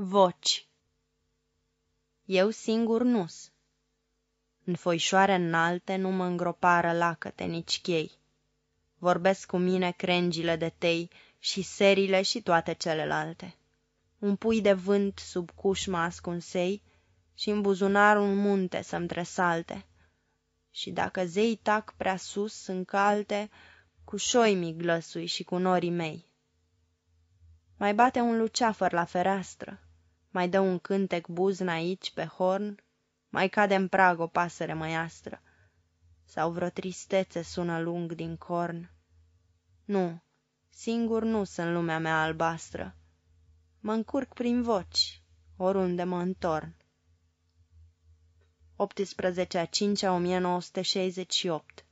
Voci Eu singur nu-s. În foișoare înalte nu mă îngropară lacăte nici chei. Vorbesc cu mine crengile de tei și serile și toate celelalte. Un pui de vânt sub cușma ascunsei și în buzunar un munte să-mi tresalte. Și dacă zei tac prea sus în calte, cu șoi mi glăsui și cu norii mei. Mai bate un luceafăr la fereastră, mai dă un cântec buzna aici pe horn, mai cade în prag o pasăre măiastră, sau vreo tristețe sună lung din corn. Nu, singur nu sunt lumea mea albastră, mă încurc prin voci, oriunde mă întorn. 18 a 5 -a 1968